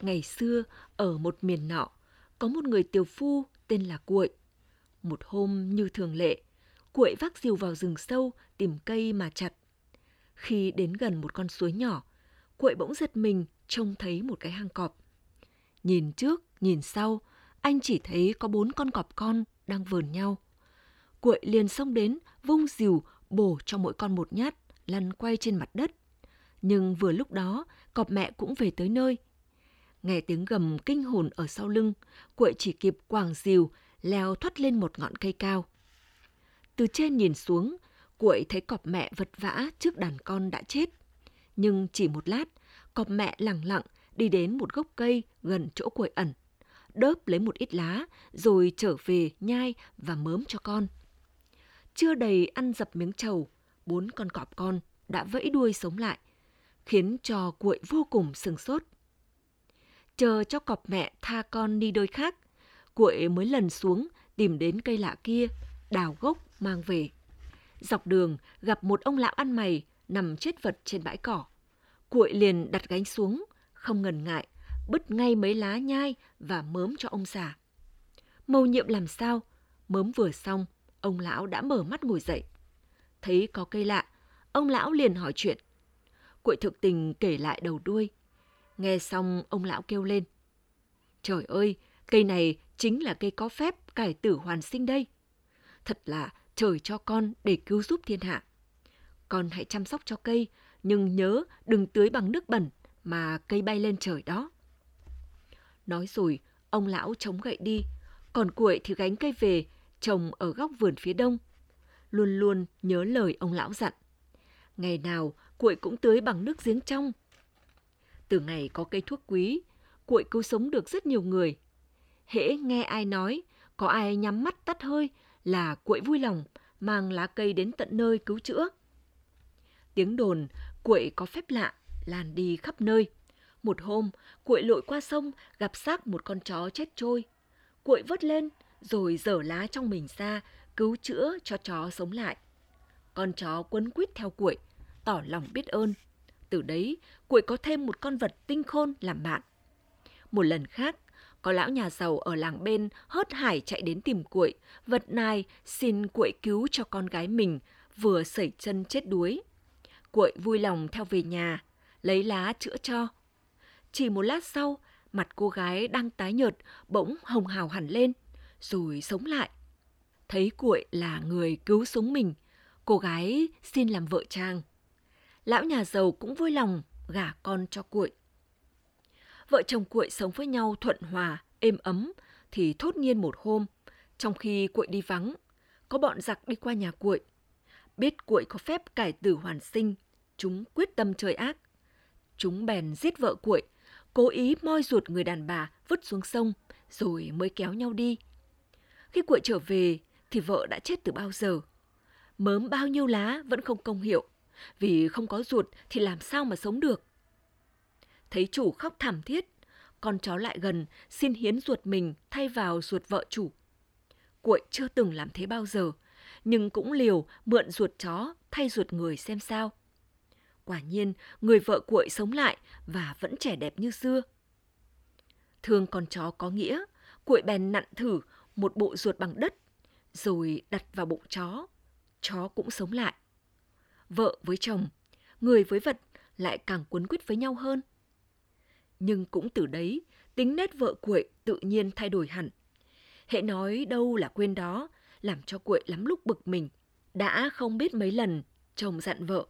Ngày xưa, ở một miền nọ, có một người tiều phu tên là Cuội. Một hôm như thường lệ, Cuội vác diều vào rừng sâu tìm cây mà chặt. Khi đến gần một con suối nhỏ, Cuội bỗng giật mình trông thấy một cái hang cọp. Nhìn trước, nhìn sau, anh chỉ thấy có bốn con cọp con đang vờn nhau. Cuội liền xông đến, vung dìu bổ cho mỗi con một nhát, lăn quay trên mặt đất. Nhưng vừa lúc đó, cọp mẹ cũng về tới nơi. Nghe tiếng gầm kinh hồn ở sau lưng, Cuội chỉ kịp quàng diều, leo thoát lên một ngọn cây cao. Từ trên nhìn xuống, Cuội thấy cọp mẹ vật vã trước đàn con đã chết. Nhưng chỉ một lát, cọp mẹ lặng lặng đi đến một gốc cây gần chỗ Cuội ẩn. Đớp lấy một ít lá, rồi trở về nhai và mớm cho con. Chưa đầy ăn dập miếng trầu, bốn con cọp con đã vẫy đuôi sống lại, khiến cho Cuội vô cùng sừng sốt. Chờ cho cọp mẹ tha con đi đôi khác, Cuội mới lần xuống tìm đến cây lạ kia, đào gốc mang về. Dọc đường gặp một ông lão ăn mày nằm chết vật trên bãi cỏ. Cuội liền đặt gánh xuống, không ngần ngại, bứt ngay mấy lá nhai và mớm cho ông già. Mầu nhiệm làm sao? Mớm vừa xong, ông lão đã mở mắt ngồi dậy. Thấy có cây lạ, ông lão liền hỏi chuyện. Cuội thực tình kể lại đầu đuôi. Nghe xong ông lão kêu lên. Trời ơi, cây này chính là cây có phép cải tử hoàn sinh đây. Thật là trời cho con để cứu giúp thiên hạ. Con hãy chăm sóc cho cây, nhưng nhớ đừng tưới bằng nước bẩn mà cây bay lên trời đó. Nói rồi, ông lão chống gậy đi, còn cuội thì gánh cây về, trồng ở góc vườn phía đông. Luôn luôn nhớ lời ông lão dặn. Ngày nào, cuội cũng tưới bằng nước giếng trong. Từ ngày có cây thuốc quý, cuội cứu sống được rất nhiều người. Hễ nghe ai nói, có ai nhắm mắt tắt hơi là cuội vui lòng mang lá cây đến tận nơi cứu chữa. Tiếng đồn, cuội có phép lạ, lan đi khắp nơi. Một hôm, cuội lội qua sông gặp xác một con chó chết trôi. Cuội vớt lên, rồi dở lá trong mình ra, cứu chữa cho chó sống lại. Con chó quấn quýt theo cuội, tỏ lòng biết ơn. Từ đấy, cuội có thêm một con vật tinh khôn làm bạn. Một lần khác, có lão nhà giàu ở làng bên hớt hải chạy đến tìm cuội, vật nài xin cuội cứu cho con gái mình vừa sẩy chân chết đuối. Cuội vui lòng theo về nhà, lấy lá chữa cho. Chỉ một lát sau, mặt cô gái đang tái nhợt bỗng hồng hào hẳn lên, rồi sống lại. Thấy cuội là người cứu sống mình, cô gái xin làm vợ chàng. Lão nhà giàu cũng vui lòng gả con cho cuội. Vợ chồng cuội sống với nhau thuận hòa, êm ấm, thì thốt nhiên một hôm, trong khi cuội đi vắng, có bọn giặc đi qua nhà cuội. Biết cuội có phép cải tử hoàn sinh, chúng quyết tâm chơi ác. Chúng bèn giết vợ cuội, cố ý moi ruột người đàn bà vứt xuống sông, rồi mới kéo nhau đi. Khi cuội trở về, thì vợ đã chết từ bao giờ. Mớm bao nhiêu lá vẫn không công hiệu, vì không có ruột thì làm sao mà sống được. Thấy chủ khóc thảm thiết, con chó lại gần xin hiến ruột mình thay vào ruột vợ chủ. Cuội chưa từng làm thế bao giờ, nhưng cũng liều mượn ruột chó thay ruột người xem sao. Quả nhiên, người vợ cuội sống lại và vẫn trẻ đẹp như xưa. Thương con chó có nghĩa, cuội bèn nặn thử một bộ ruột bằng đất, rồi đặt vào bụng chó. Chó cũng sống lại. Vợ với chồng, người với vật lại càng quấn quýt với nhau hơn. Nhưng cũng từ đấy, tính nét vợ cuội tự nhiên thay đổi hẳn. Hệ nói đâu là quên đó, làm cho cuội lắm lúc bực mình. Đã không biết mấy lần, chồng dặn vợ,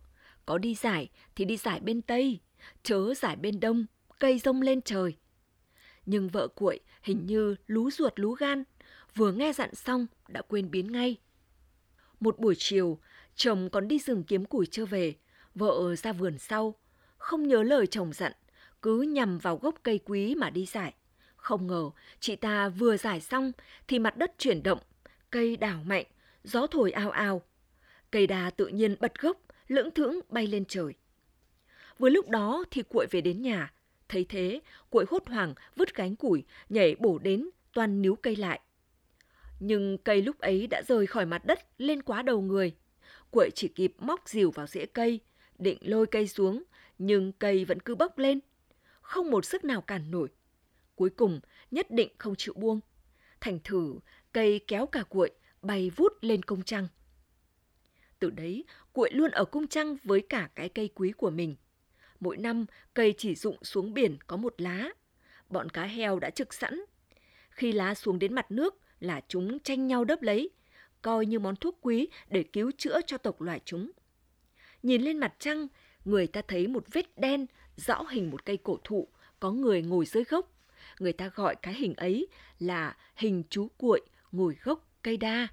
có đi giải thì đi giải bên Tây, chớ giải bên Đông, cây rông lên trời. Nhưng vợ cuội hình như lú ruột lú gan, vừa nghe dặn xong đã quên biến ngay. Một buổi chiều, chồng còn đi rừng kiếm củi chưa về, vợ ra vườn sau, không nhớ lời chồng dặn, cứ nhằm vào gốc cây quý mà đi giải. Không ngờ, chị ta vừa giải xong thì mặt đất chuyển động, cây đảo mạnh, gió thổi ao ao. Cây đà tự nhiên bật gốc, lưỡng thưỡng bay lên trời. Vừa lúc đó thì cuội về đến nhà, thấy thế, cuội hốt hoảng vứt gánh củi, nhảy bổ đến, toàn níu cây lại. Nhưng cây lúc ấy đã rời khỏi mặt đất lên quá đầu người. Cuội chỉ kịp móc dìu vào rễ cây, định lôi cây xuống, nhưng cây vẫn cứ bốc lên. không một sức nào cản nổi. Cuối cùng, nhất định không chịu buông. Thành thử, cây kéo cả cuội, bay vút lên công trăng. Từ đấy, cuội luôn ở cung trăng với cả cái cây quý của mình. Mỗi năm, cây chỉ rụng xuống biển có một lá. Bọn cá heo đã trực sẵn. Khi lá xuống đến mặt nước là chúng tranh nhau đớp lấy, coi như món thuốc quý để cứu chữa cho tộc loài chúng. Nhìn lên mặt trăng, người ta thấy một vết đen rõ hình một cây cổ thụ, có người ngồi dưới gốc. Người ta gọi cái hình ấy là hình chú cuội ngồi gốc cây đa.